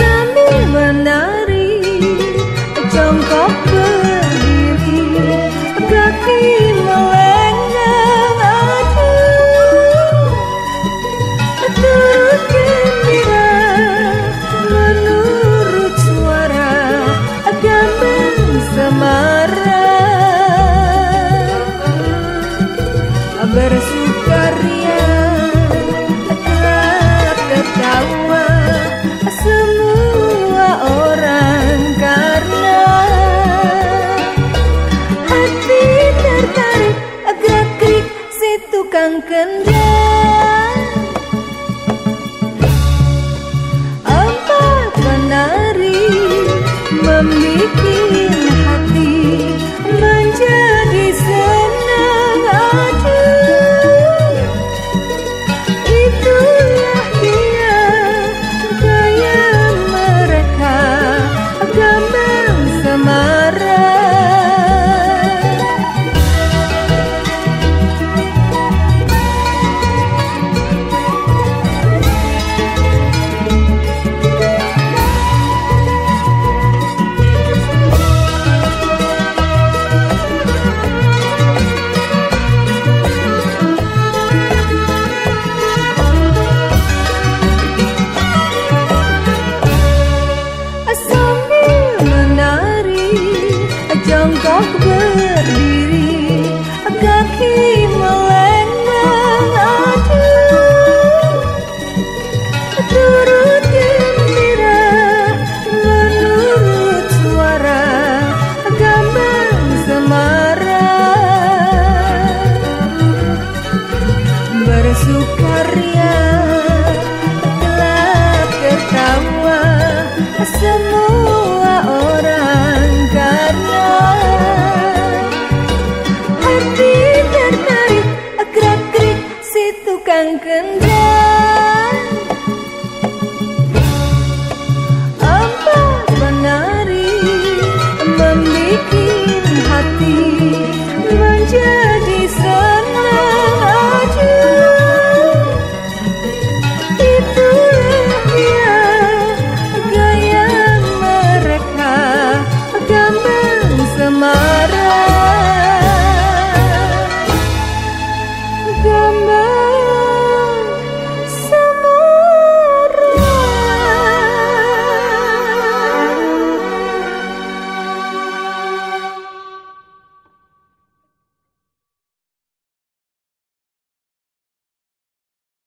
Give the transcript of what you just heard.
Sambil menari, jongkok berdiri. kendang Apa benar semua orang karena hati tertarik akrab gerik si tukang kendang apa menari membuat hati